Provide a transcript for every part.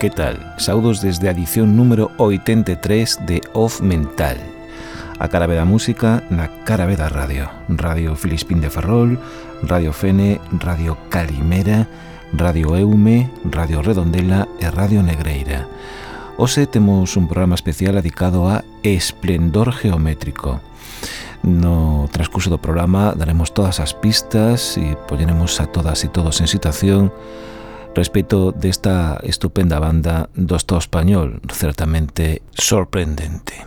Que tal? Saudos desde a edición número 83 de Off Mental. A cara da música na cara da radio. Radio Filispín de Ferrol, Radio Fene, Radio Calimera, Radio Eume, Radio Redondela e Radio Negreira. Ose temos un programa especial dedicado a esplendor geométrico. No transcurso do programa daremos todas as pistas e poñeremos a todas e todos en situación respecto desta estupenda banda do Estado español, certamente sorprendente.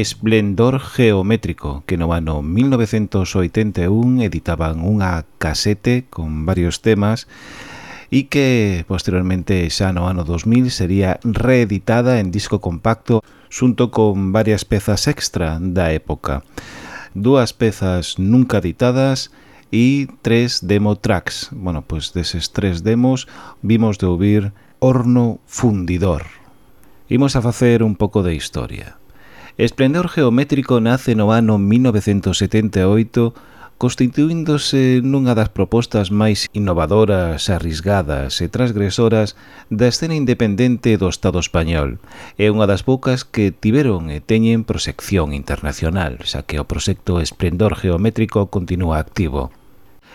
Esplendor Geométrico, que no ano 1981 editaban unha casete con varios temas e que posteriormente xa no ano 2000 sería reeditada en disco compacto xunto con varias pezas extra da época. Dúas pezas nunca editadas e tres demo tracks. Bueno, pois pues deses tres demos vimos de ouvir Horno Fundidor. Imos a facer un pouco de historia. Esplendor geométrico nace no ano 1978 constituíndose nunha das propostas máis innovadoras, arrisgadas e transgresoras da escena independente do Estado español. É unha das poucas que tiveron e teñen proxección internacional, xa que o proxecto Esplendor Geométrico continúa activo.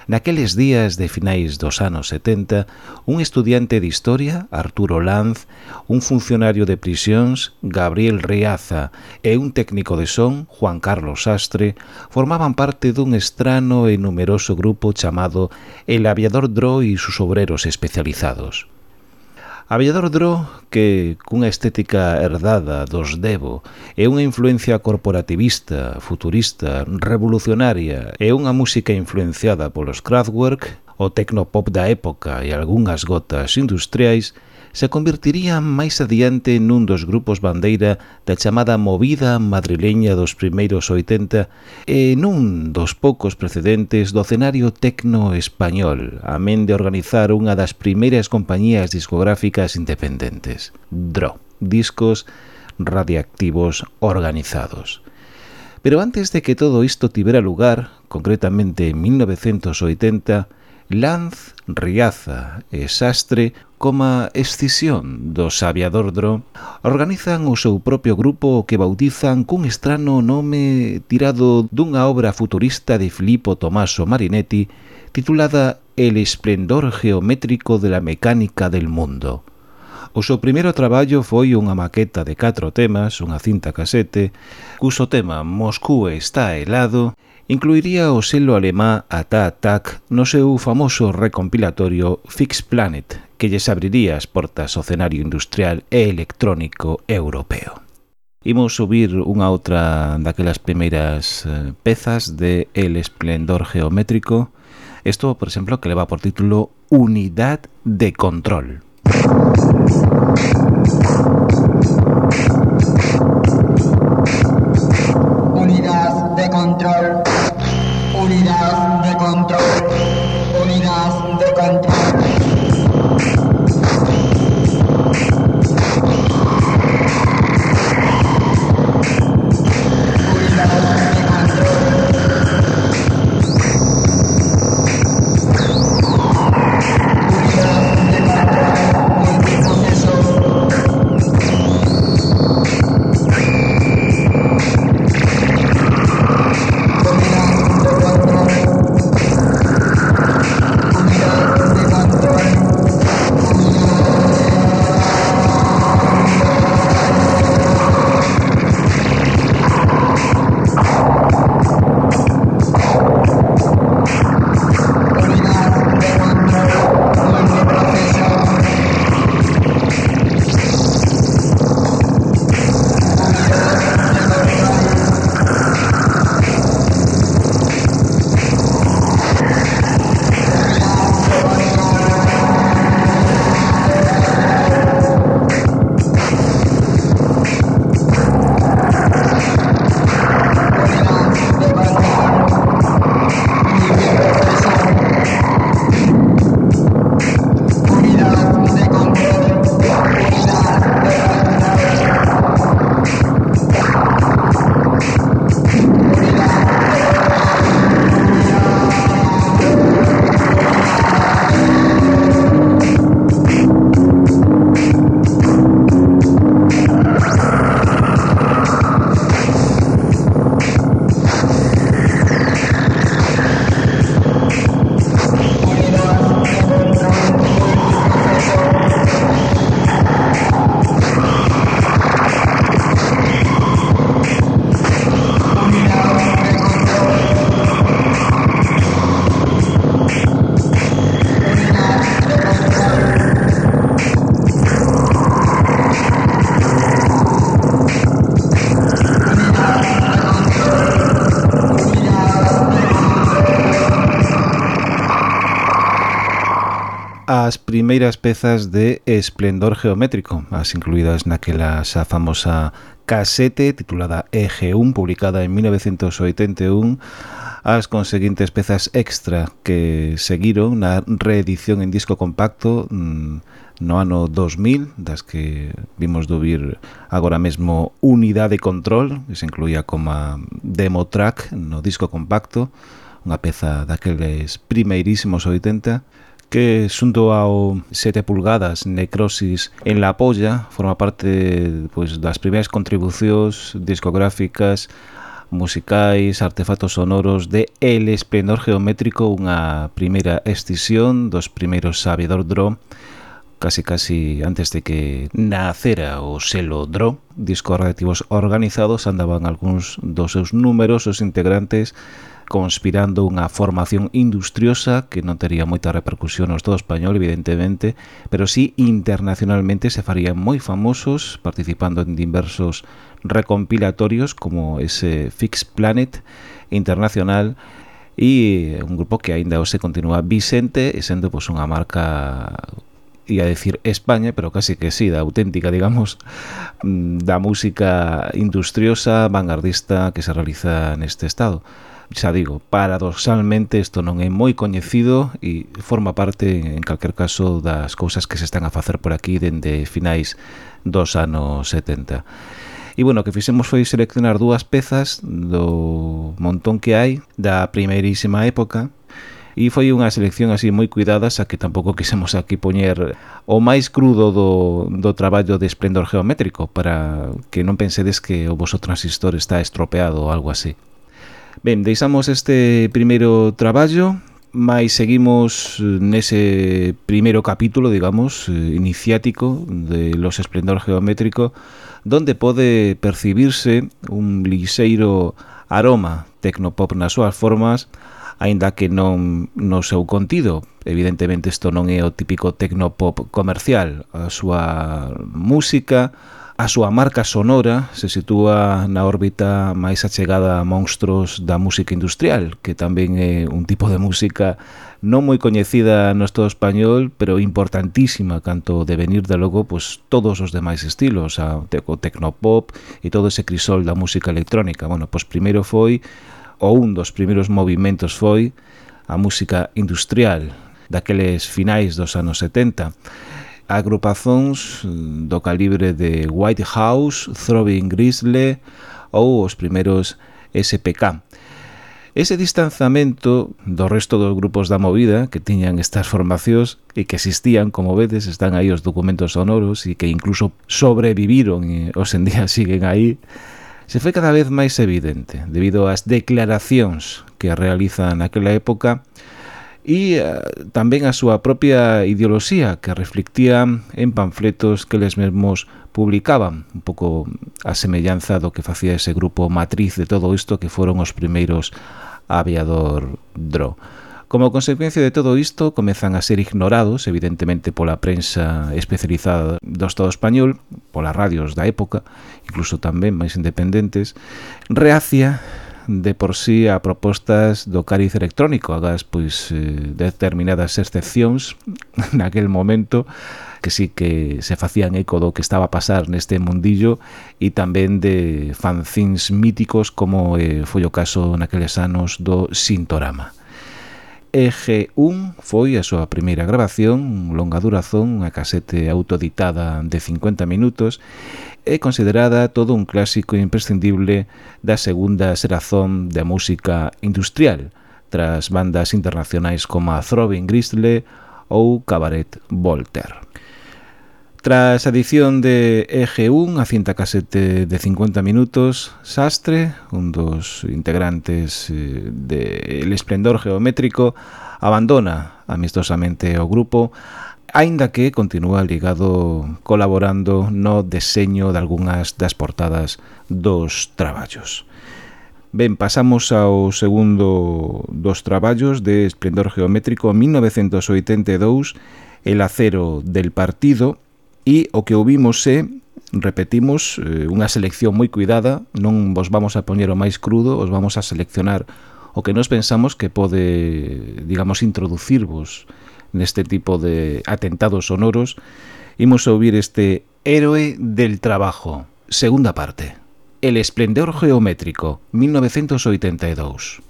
Naqueles días de finais dos anos 70, un estudiante de Historia, Arturo Lanz, un funcionario de prisións, Gabriel Riaza, e un técnico de son, Juan Carlos Sastre, formaban parte dun estrano e numeroso grupo chamado El Aviador Dro e sus obreros especializados. Avellador Dro, que cunha estética herdada dos Devo, é unha influencia corporativista, futurista, revolucionaria, é unha música influenciada polos Kraftwerk, o tecnopop da época e algunhas gotas industriais, se convertiría máis adiante nun dos grupos bandeira da chamada movida madrileña dos primeiros 80 e nun dos poucos precedentes do cenario tecno español, amén de organizar unha das primeiras compañías discográficas independentes, DRO, discos radiactivos organizados. Pero antes de que todo isto tivera lugar, concretamente en 1980, Lanz, Riaza e Sastre coma Escisión do Sabiadordro, organizan o seu propio grupo que bautizan cun estrano nome tirado dunha obra futurista de Filippo Tommaso Marinetti titulada El esplendor geométrico de la mecánica del mundo. O seu primeiro traballo foi unha maqueta de catro temas, unha cinta casete, cuso tema Moscú está helado incluiría o selo alemá Ata Attack no seu famoso recompilatorio Fix Planet, que lles abriría as portas ao cenario industrial e electrónico europeo. Imos subir unha outra daquelas primeiras eh, pezas de El Esplendor Geométrico, Isto, por exemplo, que leva por título Unidad de Control. primeiras pezas de esplendor geométrico, as incluídas naquela xa famosa casete titulada EG1, publicada en 1981, as conseguintes pezas extra que seguiron na reedición en disco compacto mm, no ano 2000, das que vimos dubir agora mesmo Unidade de Control, que se incluía como demo track no disco compacto, unha peza daqueles primeirísimos 80, que xunto ao 7 pulgadas Necrosis en la polla forma parte pois, das primeiras contribucións discográficas musicais, artefactos sonoros de El Esplendor Geométrico, unha primeira extisión dos primeiros Sabedor Draw, casi casi antes de que nacera o selo dro. Discos relativos organizados andaban algúns dos seus numerosos integrantes conspirando unha formación industriosa que non tería moita repercusión no Estado español, evidentemente, pero sí internacionalmente se farían moi famosos participando en diversos recompilatorios como ese Fix Planet internacional e un grupo que aínda hoxe continúa Vicente e sendo pois, unha marca ia decir España, pero casi que sí, da auténtica, digamos, mm, da música industriosa, vanguardista que se realiza neste estado xa digo, paradoxalmente isto non é moi coñecido e forma parte, en calquer caso, das cousas que se están a facer por aquí dende finais dos anos 70. E, bueno, o que fixemos foi seleccionar dúas pezas do montón que hai da primeirísima época e foi unha selección así moi cuidada xa que tampouco quisemos aquí poñer o máis crudo do, do traballo de esplendor geométrico para que non pensedes que o voso transistor está estropeado ou algo así. Ben, deixamos este primeiro traballo mas seguimos eh, nese primeiro capítulo, digamos, eh, iniciático de Los Esplendor Geométrico, donde pode percibirse un lixeiro aroma tecnopop nas súas formas, aínda que non no seu contido. Evidentemente isto non é o típico tecnopop comercial, a súa música A súa marca sonora se sitúa na órbita máis achegada a monstruos da música industrial, que tamén é un tipo de música non moi coñecida no Estado español, pero importantísima canto de venir de logo pois, todos os demais estilos, a, o tecnopop e todo ese crisol da música electrónica. Bueno, pois primeiro foi, ou un dos primeiros movimentos foi, a música industrial daqueles finais dos anos 70 agrupazóns eh, do calibre de White House, Throbbing Grizzly ou os primeiros SPK. Ese distanzamento do resto dos grupos da movida que tiñan estas formacións e que existían, como vedes, están aí os documentos sonoros e que incluso sobreviviron e día siguen aí, se foi cada vez máis evidente debido ás declaracións que realizan naquela época e eh, tamén a súa propia ideoloxía que reflectían en panfletos que les mesmos publicaban, un pouco a semellanza do que facía ese grupo matriz de todo isto que foron os primeiros aviador dro. Como consecuencia de todo isto, comezan a ser ignorados, evidentemente, pola prensa especializada do Estado español, polas radios da época, incluso tamén máis independentes, reacia de por sí a propostas do cariz electrónico, agas pois eh, determinadas excepcións naquel momento que sí que se facían eco do que estaba a pasar neste mundillo e tamén de fanzins míticos como eh, foi o caso naqueles anos do Sintorama. EG1 foi a súa primeira grabación, longa durazón, unha casete autoditada de 50 minutos, é considerada todo un clásico imprescindible da segunda serazón da música industrial, tras bandas internacionais como a Throbbing Gristle ou Cabaret Voltaire. Tras a edición de EG1, a cinta casete de 50 minutos, Sastre, un dos integrantes eh, de El Esplendor Geométrico, abandona amistosamente o grupo, aínda que continúa ligado colaborando no deseño de algunhas das portadas dos traballos. Ben, pasamos ao segundo dos traballos de Esplendor Geométrico 1982, El acero del partido, e o que ouvimos é repetimos eh, unha selección moi cuidada, non vos vamos a poñer o máis crudo, os vamos a seleccionar o que nos pensamos que pode, digamos, introducirvos neste tipo de atentados sonoros. Imos a ouvir este Héroe del Trabajo, segunda parte. El esplendor geométrico, 1982.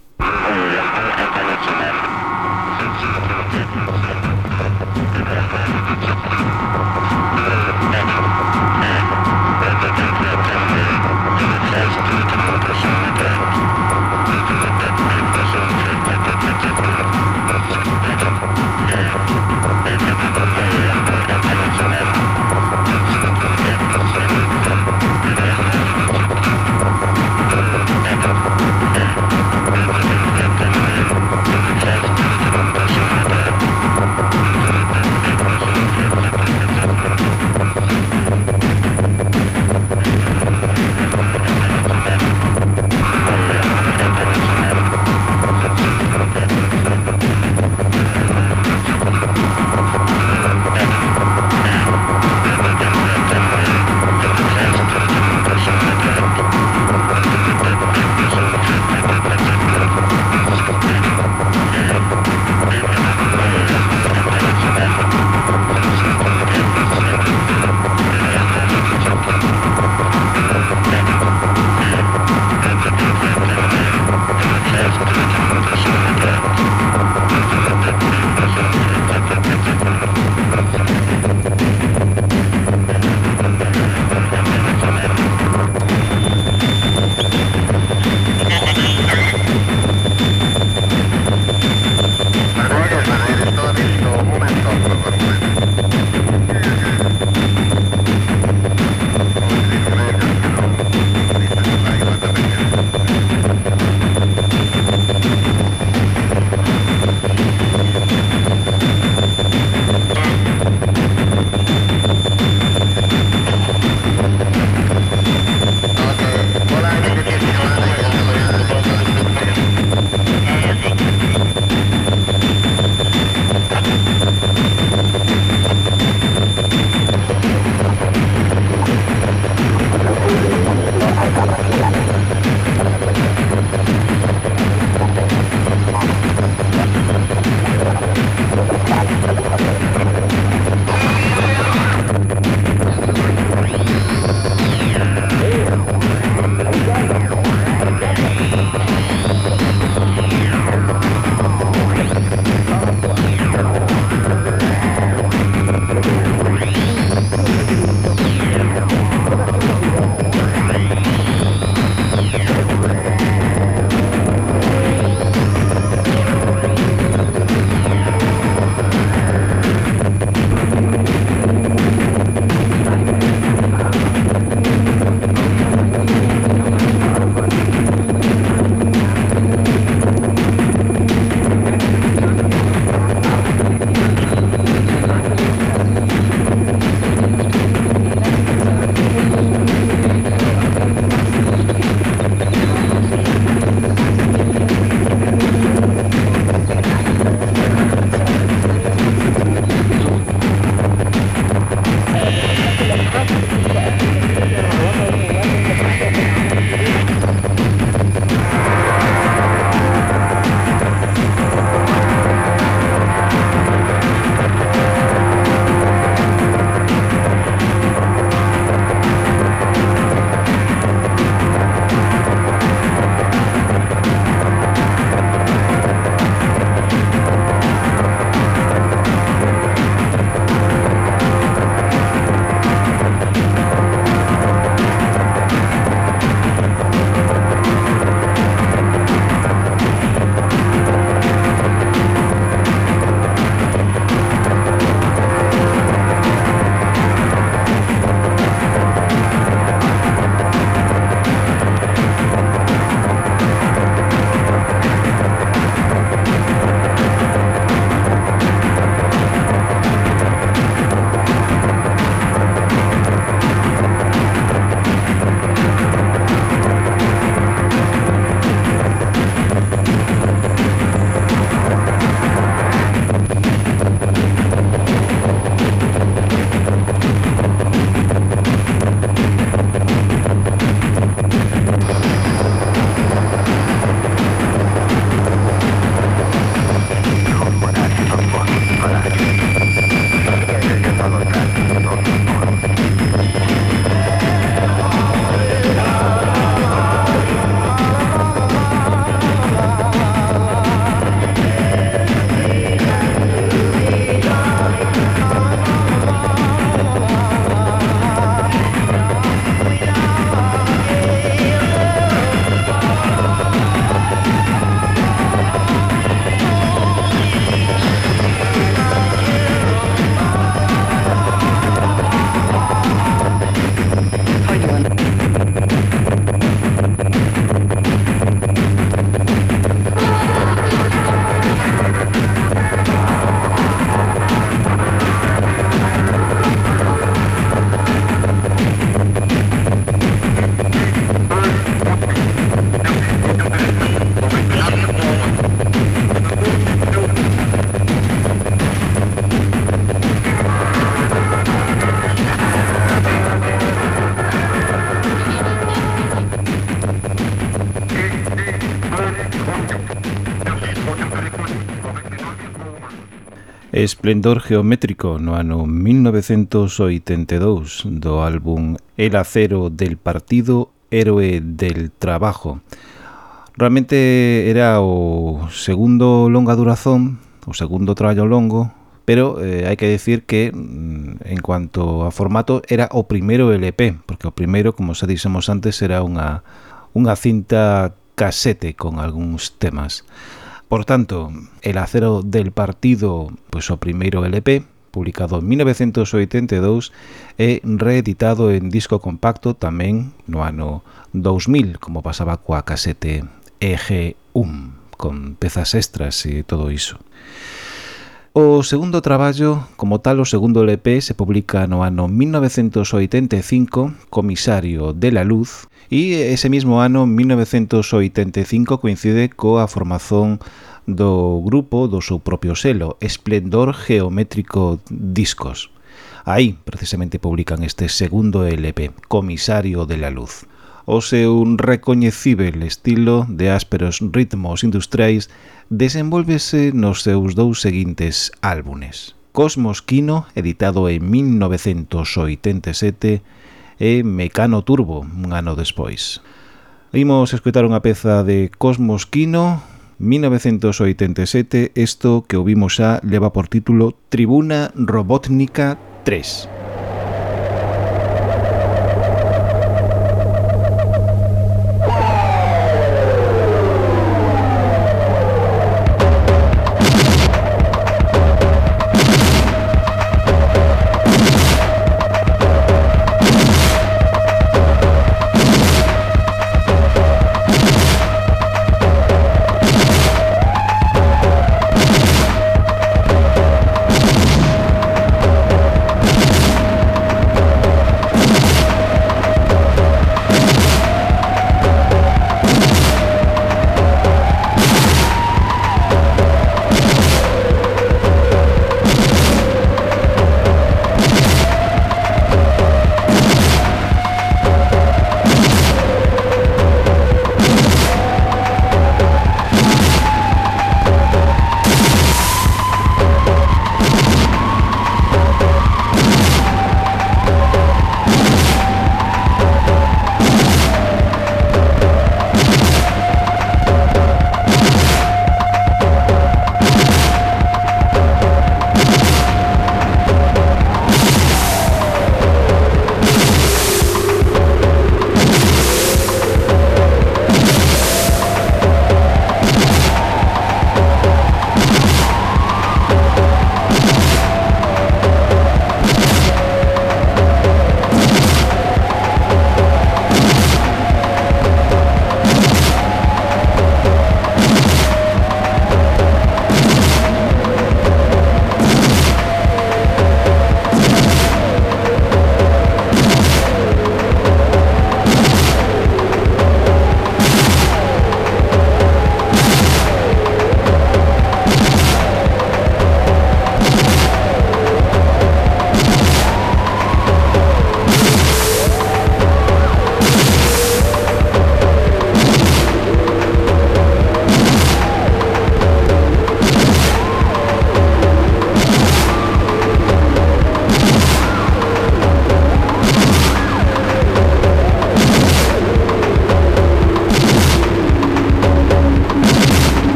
Esplendor Geométrico no ano 1982 do álbum El Acero del Partido Héroe del Trabajo. Realmente era o segundo longa durazón, o segundo traballo longo, pero eh, hai que decir que mm, en cuanto a formato era o primeiro LP, porque o primeiro, como xa dixemos antes, era unha, unha cinta casete con algúns temas. Por tanto, El acero del partido, pois o primeiro LP, publicado en 1982 e reeditado en disco compacto tamén no ano 2000, como pasaba coa casete EG1, con pezas extras e todo iso. O segundo traballo, como tal o segundo LP, se publica no ano 1985, Comisario de la Luz, e ese mismo ano 1985 coincide coa formación do grupo do seu propio selo, Esplendor Geométrico Discos. Aí, precisamente, publican este segundo LP, Comisario de la Luz. O seu recoñecível estilo de ásperos ritmos industriais desenvolvese nos seus dous seguintes álbumes. Cosmos Kino, editado en 1987, e Mecano Turbo, un ano despois. Imos escoitar unha peza de Cosmos Kino, 1987, isto que ouvimos xa leva por título Tribuna Robótnica 3.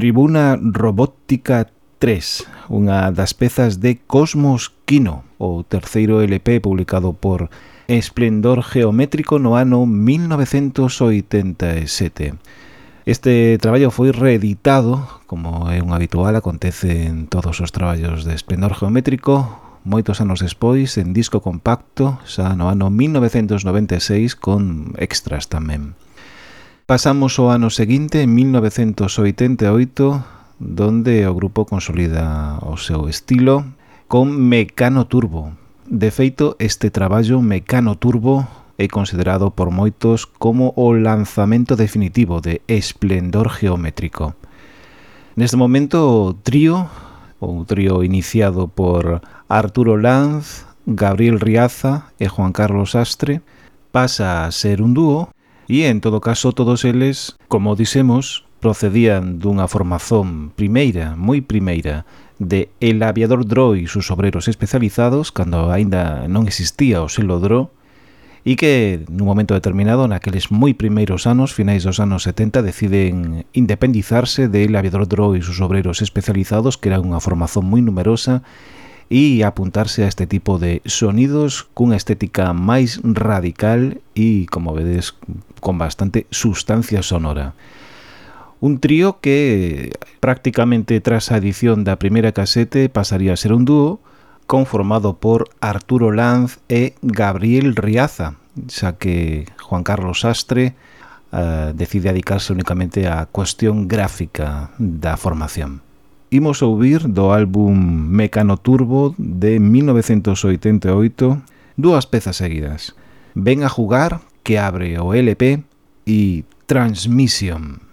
Tribuna Robótica 3, unha das pezas de Cosmos Kino, o terceiro LP publicado por Esplendor Geométrico no ano 1987. Este traballo foi reeditado, como é un habitual, acontece en todos os traballos de Esplendor Geométrico, moitos anos despois en disco compacto xa no ano 1996 con extras tamén. Pasamos ao ano seguinte, en 1988, donde o grupo consolida o seu estilo con Mecano Turbo. De feito, este traballo Mecano Turbo é considerado por moitos como o lanzamento definitivo de Esplendor Geométrico. Neste momento, o trío, o trío iniciado por Arturo Lanz, Gabriel Riaza e Juan Carlos Astre, pasa a ser un dúo e, en todo caso, todos eles, como dixemos, procedían dunha formazón primeira, moi primeira, de El Aviador Dro e sus obreros especializados, cando aínda non existía o selo Dro, e que nun momento determinado, naqueles moi primeiros anos, finais dos anos 70, deciden independizarse de El Aviador Dro e sus obreros especializados, que era unha formación moi numerosa e apuntarse a este tipo de sonidos cunha estética máis radical e, como vedes, con bastante sustancia sonora. Un trío que prácticamente tras a edición da primeira casete pasaría a ser un dúo conformado por Arturo Lanz e Gabriel Riaza, xa que Juan Carlos Sastre eh, decide dedicarse únicamente á cuestión gráfica da formación imos ouvir do álbum Mecano Turbo de 1988 dúas pezas seguidas. Ven a jugar, que abre o LP, e Transmission.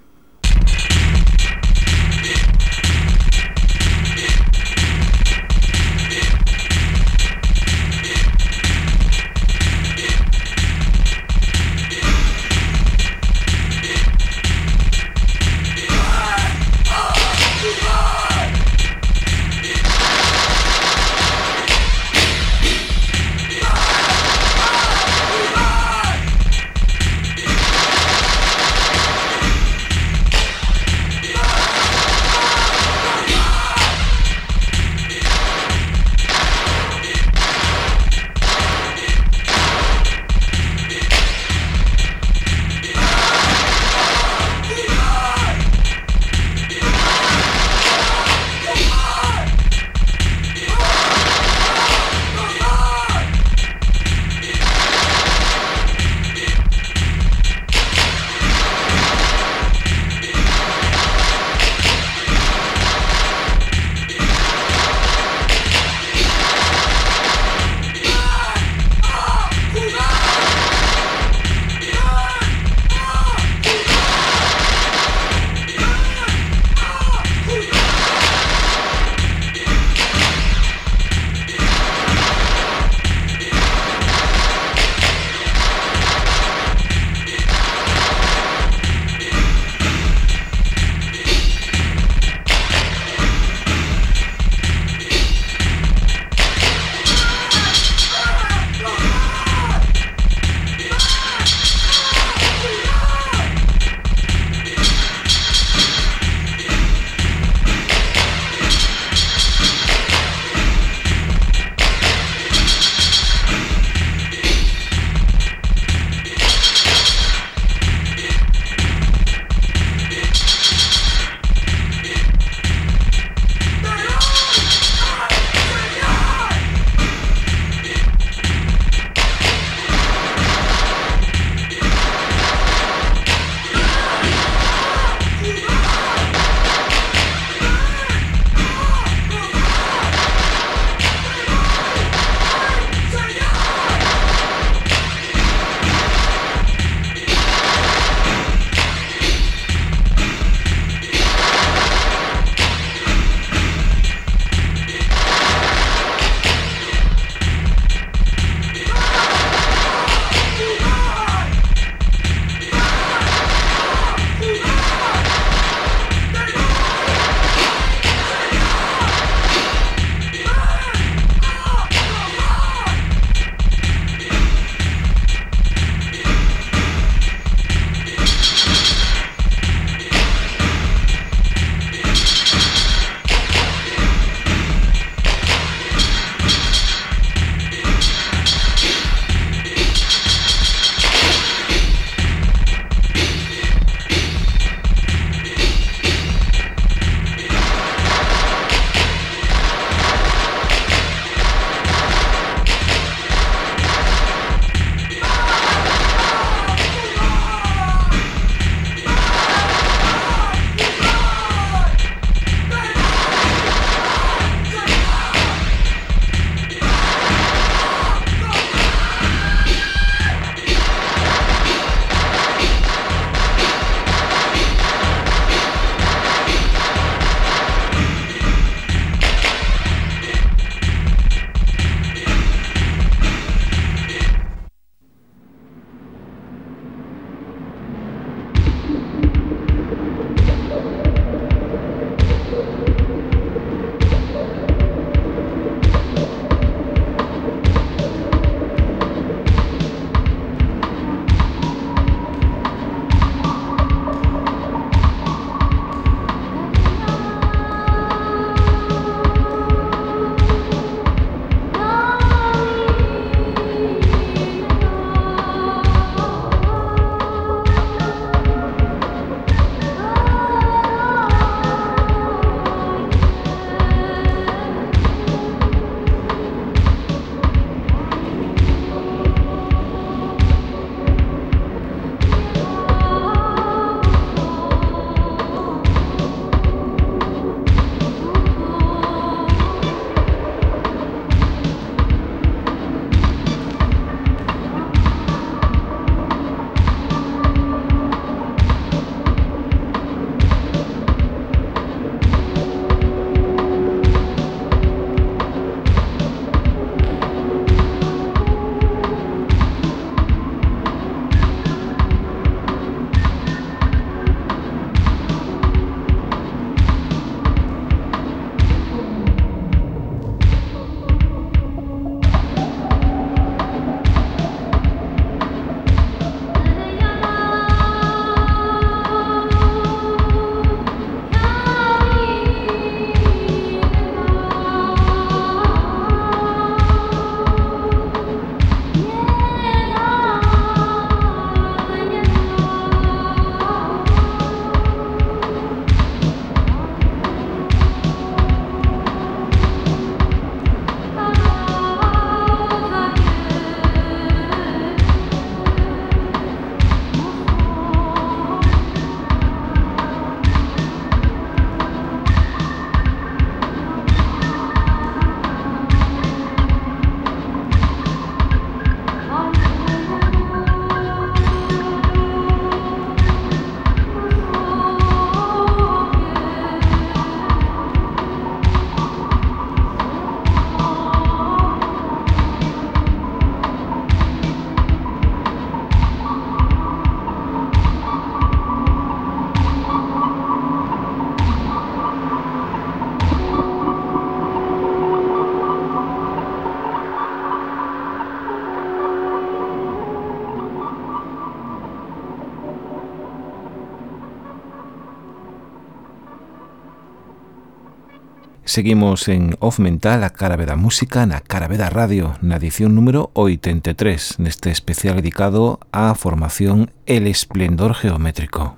Seguimos en Off Mental a cara da Música na cara da Radio na edición número 83 neste especial dedicado á formación El Esplendor Geométrico.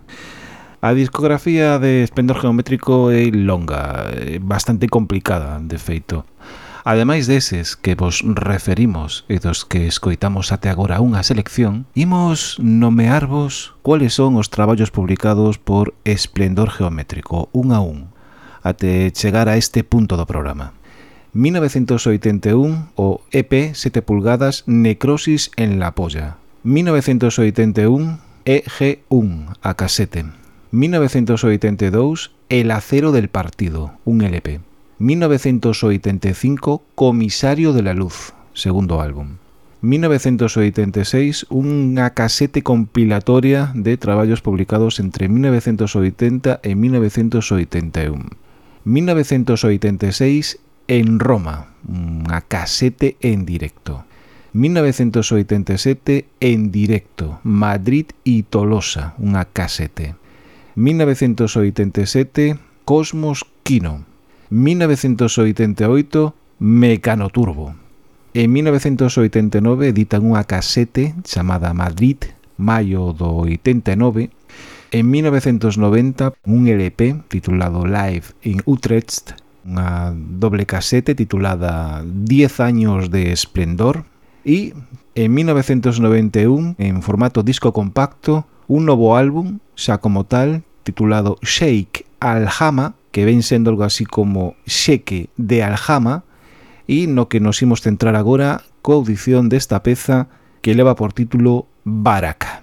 A discografía de Esplendor Geométrico é longa, bastante complicada, de feito. Ademais deses que vos referimos e dos que escoitamos até agora unha selección, imos nomearvos cuáles son os traballos publicados por Esplendor Geométrico, un a un até chegar a este punto do programa. 1981, o EP 7 pulgadas Necrosis en la polla. 1981, EG1, a casete. 1982, El acero del partido, un LP. 1985, Comisario de la luz, segundo álbum. 1986, unha casete compilatoria de traballos publicados entre 1980 e 1981. 1986 en Roma, unha casete en directo. 1987 en directo, Madrid e Tolosa, unha casete. 1987 Cosmos Kino. 1988 Mecanoturbo. En 1989 editan unha casete chamada Madrid, maio do 89, En 1990, un LP titulado Live in Utrecht, unha doble casete titulada 10 años de esplendor e en 1991, en formato disco compacto, un novo álbum, xa como tal, titulado Shake Alhama, que ven sendo algo así como Xeque de Alhama, e no que nos imos centrar agora coa audición desta peza que leva por título Baraka.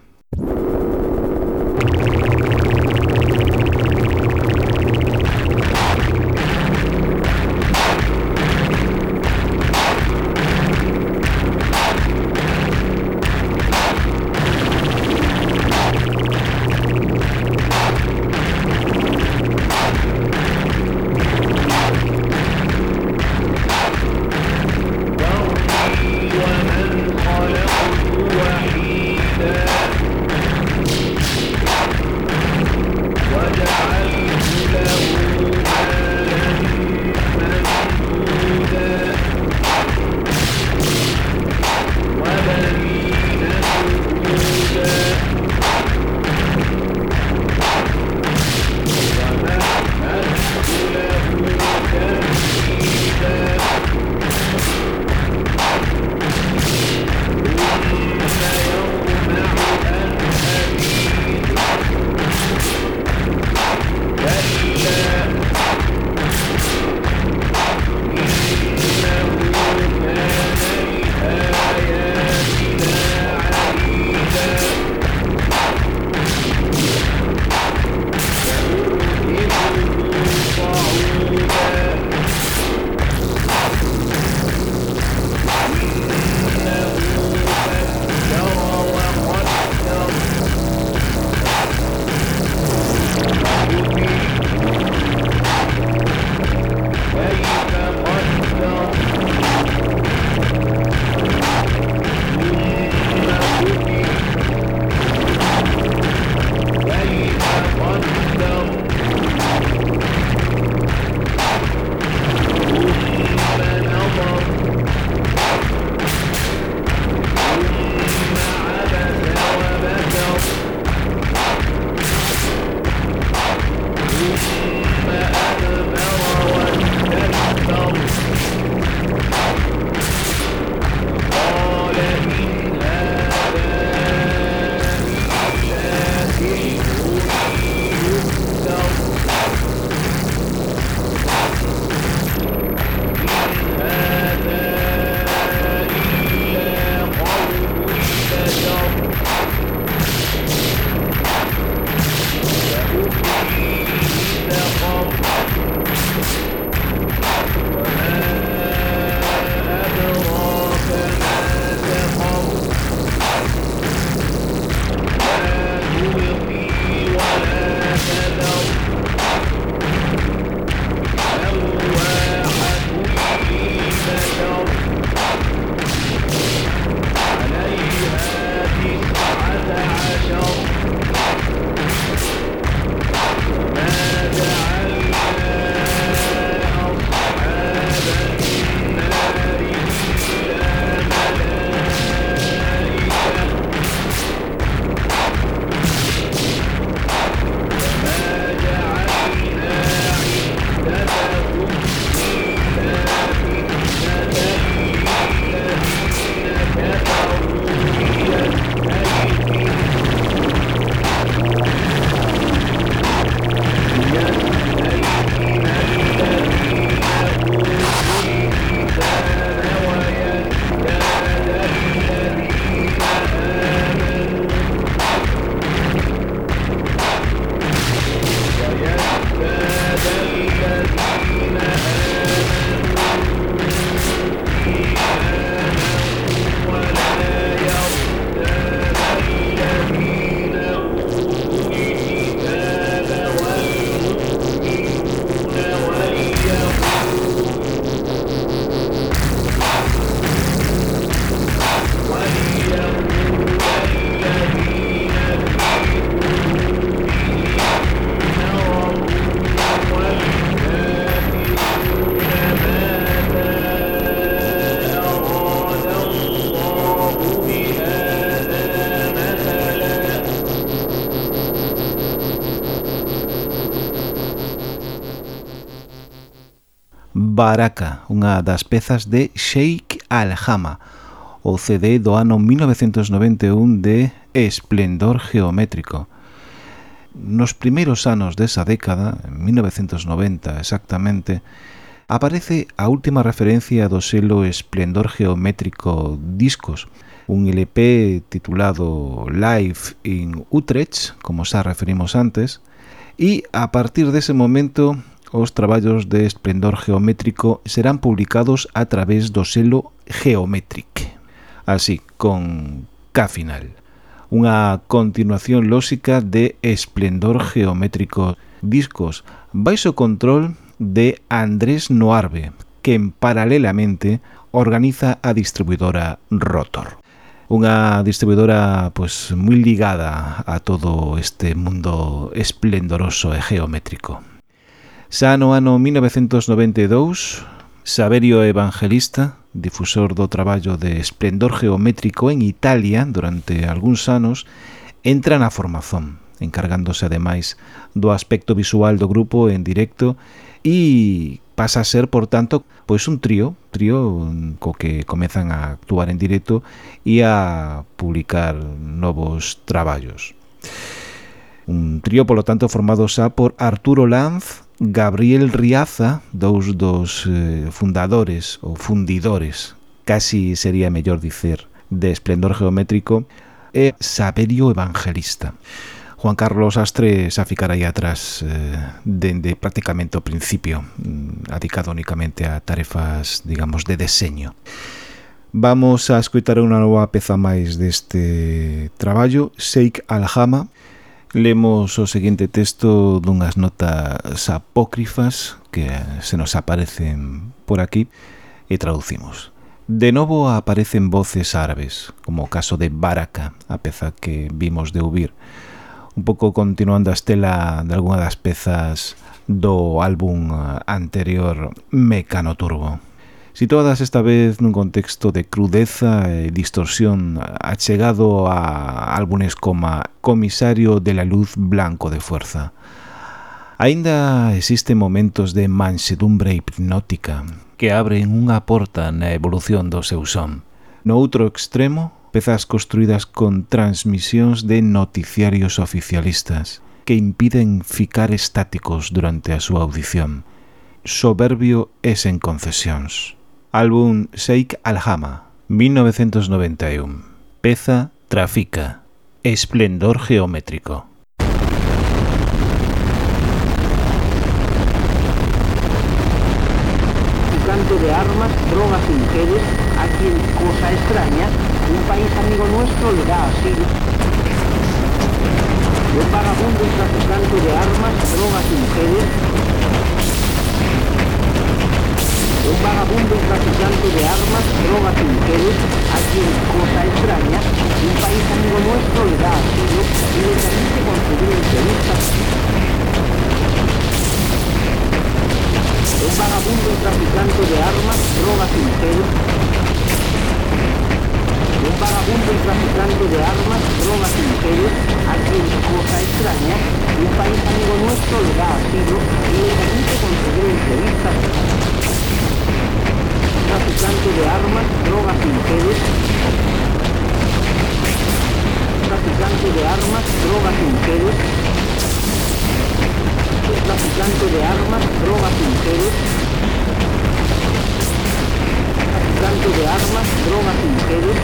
Baraka, unha das pezas de Sheikh Al-Hama, o CD do ano 1991 de Esplendor Geométrico. Nos primeiros anos desa década, en 1990 exactamente, aparece a última referencia do selo Esplendor Geométrico Discos, un LP titulado Live in Utrecht, como xa referimos antes, e a partir dese momento os traballos de esplendor geométrico serán publicados a través do selo Geometric, así con K final. Unha continuación lóxica de esplendor geométrico discos baixo control de Andrés Noarbe, que paralelamente organiza a distribuidora Rotor unha distribuidora pois moi ligada a todo este mundo esplendoroso e geométrico. Xa no ano 1992, Saverio Evangelista, difusor do traballo de esplendor geométrico en Italia durante algúns anos, entra na formación, encargándose ademais do aspecto visual do grupo en directo e pasa a ser, por tanto, pois un trío, trío co que comezan a actuar en directo e a publicar novos traballos. Un trío, polo tanto, formado xa por Arturo Lanz, Gabriel Riaza, dous dos eh, fundadores ou fundidores, casi sería mellor dicer, de Esplendor Geométrico, e Saberio Evangelista. Juan Carlos Astre xa ficara aí atrás eh, dende prácticamente o principio, mm, adicado únicamente a tarefas, digamos, de deseño. Vamos a escutar unha nova peza máis deste traballo, Sheikh Alhama, Lemos o seguinte texto dunhas notas apócrifas que se nos aparecen por aquí e traducimos. De novo aparecen voces árabes, como o caso de Baraka, a peza que vimos de ouvir. Un pouco continuando a estela de algunha das pezas do álbum eh, anterior Mecano Turbo situadas esta vez nun contexto de crudeza e distorsión achegado a álbumes como Comisario de la Luz Blanco de Fuerza. Ainda existen momentos de mansedumbre hipnótica que abren unha porta na evolución do seu son. No outro extremo, pezas construídas con transmisións de noticiarios oficialistas que impiden ficar estáticos durante a súa audición. Soberbio e sen concesións. Álbum Sheikh Al-Hama, 1991. Peza Trafica. Esplendor geométrico. Canto de armas, drogas y mujeres, a quien, cosa extraña, un país amigo nuestro le da asilo. Un vagabundo y traficante de armas, drogas y mujeres. Un vagabundo traficante de armas, drogas y mujeres, a quien, cosa extraña, un país amigo nuestro le da asilo y le permite conceder entrevistas. Un vagabundo traficante de armas, drogas y mujeres un vagabundo traficante de armas, drogas y mujeres, a quien, cosa extraña, un país amigo nuestro le da asilo y le permite conceder entrevistas. Traficante de armas, drogas y mujeres, traficante de armas, drogas y mujeres, traficante de armas, drogas y mujeres, traficante de armas, drogas y mujeres,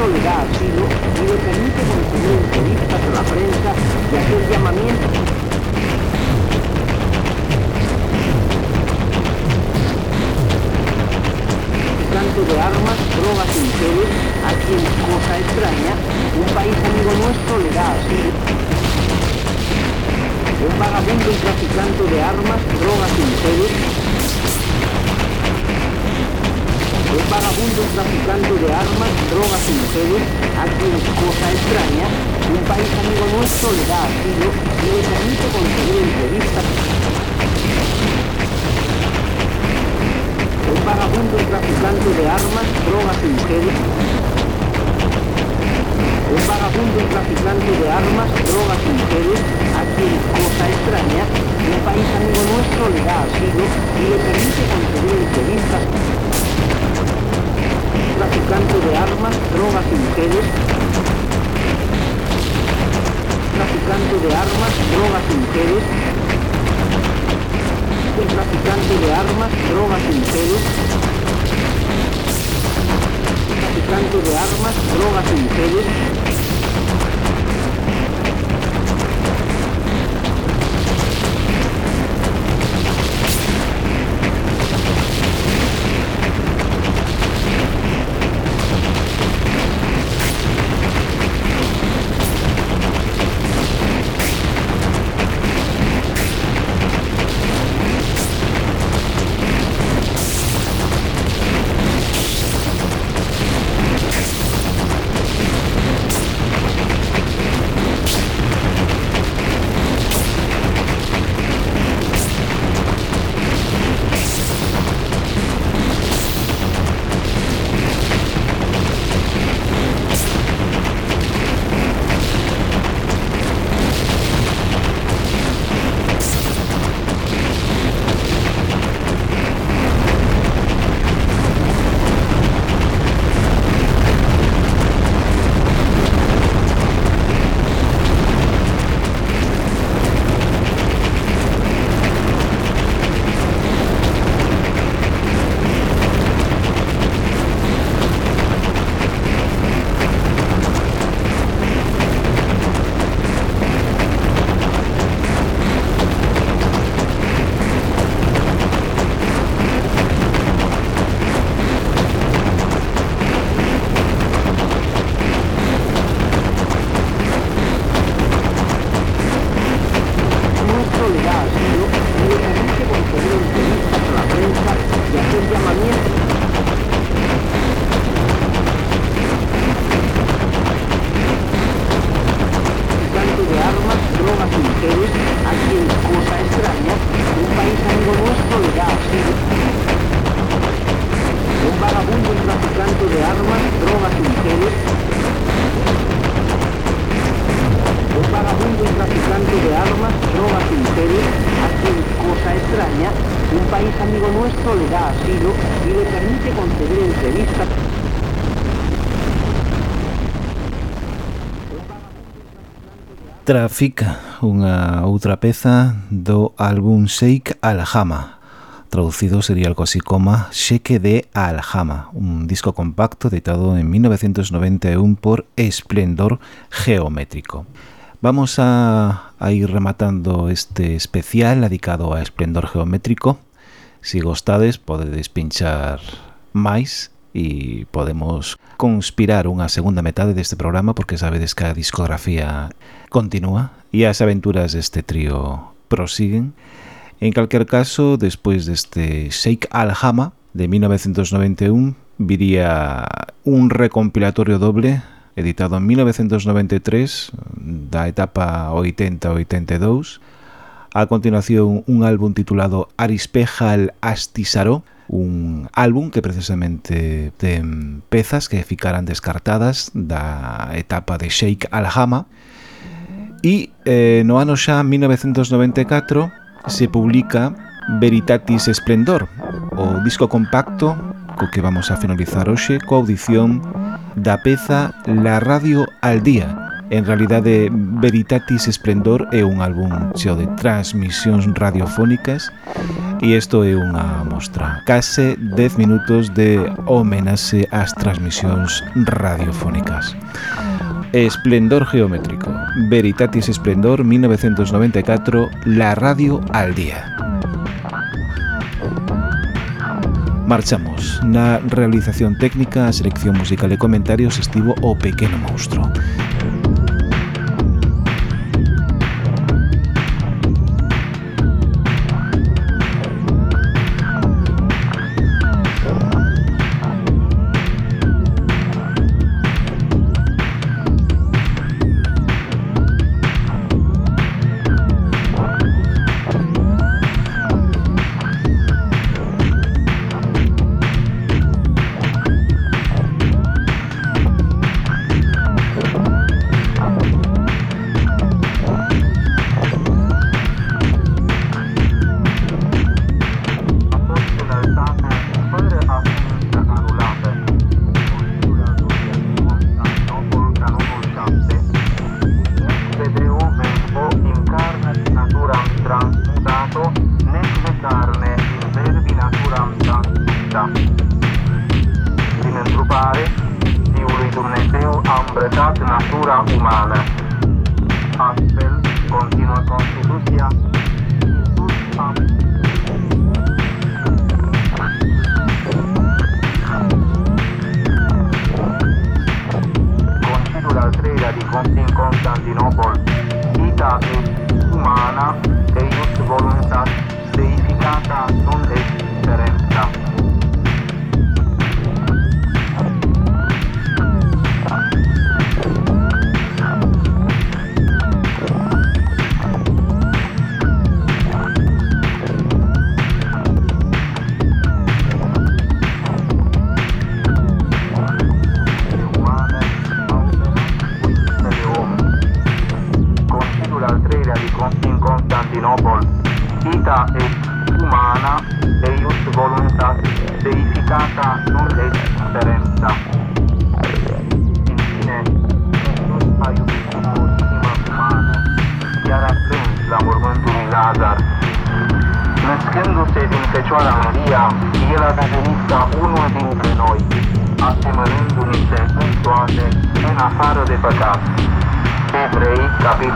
nuestro le da asilo y le permite conceder entrevistas a la prensa y hacer llamamientos. Traficante de armas, drogas y mujeres, a quien, cosa extraña, un país amigo nuestro le da asilo. Un vagabundo y traficante de armas, drogas y mujeres, un vagabundo traficante de armas, drogas y mujeres, a quien, cosa extraña, un país amigo nuestro le da asilo y le permite conceder entrevistas. Un vagabundo traficante de armas, drogas y mujeres. Un vagabundo traficante de armas, drogas y mujeres, a quien, cosa extraña, un país amigo nuestro le da asilo y le permite conceder entrevistas traficante de armas, drogas y mujeres, traficante de armas, drogas y mujeres, el traficante de armas, drogas y mujeres, traficante de armas, drogas y mujeres, Trafica, unha outra peza do álbum Shake Alhama. Traducido sería algo así como Cheque de Alhama, un disco compacto editado en 1991 por Esplendor Geométrico. Vamos a, a ir rematando este especial dedicado a Esplendor Geométrico. Se si gostades podedes pinchar máis e podemos conspirar unha segunda metade deste programa porque sabedes que a discografía continúa e as aventuras deste trío prosiguen. En calquer caso, despois deste Sheikh Al-Hama de 1991, viría un recompilatorio doble editado en 1993 da etapa 80-82 A continuación, un álbum titulado Arispejal Astisaro, un álbum que precisamente ten pezas que ficaran descartadas da etapa de Sheikh Al-Hama. E eh, no ano xa 1994 se publica Veritatis Esplendor, o disco compacto co que vamos a finalizar hoxe coa audición da peza La Radio al Día, En realidade, eh, Veritatis Esplendor é un álbum cheo de transmisións radiofónicas e isto é unha mostra. Case 10 minutos de homenaxe ás transmisións radiofónicas. Esplendor geométrico. Veritatis Esplendor 1994, la radio al día. Marchamos. Na realización técnica, a selección musical e comentarios estivo o pequeno monstro.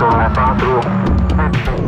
Thank you.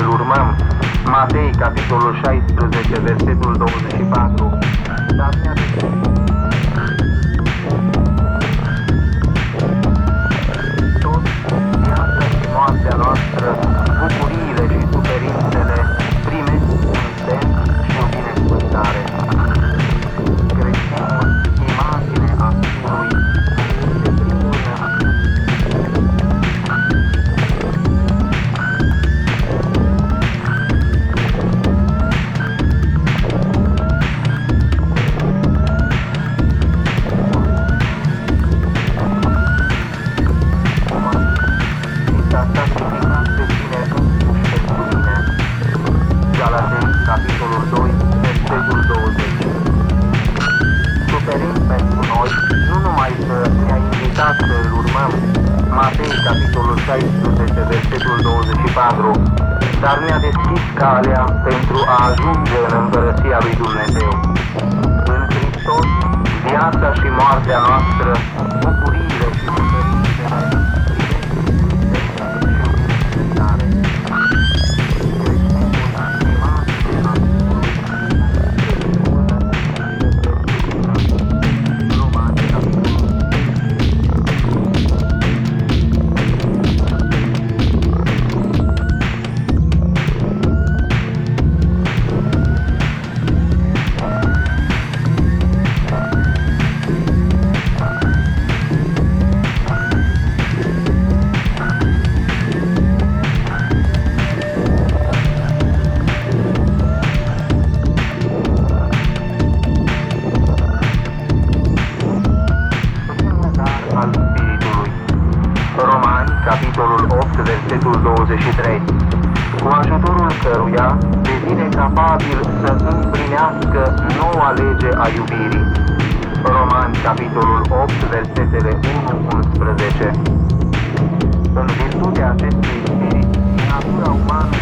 îl urmăm. Matei, capitolul 16, versetul 24. Dar ne căruia devine capabil să împlinească noua lege a iubirii. Roman, capitolul 8, versetele 1-11 În virtutea acestui spirit, natura umană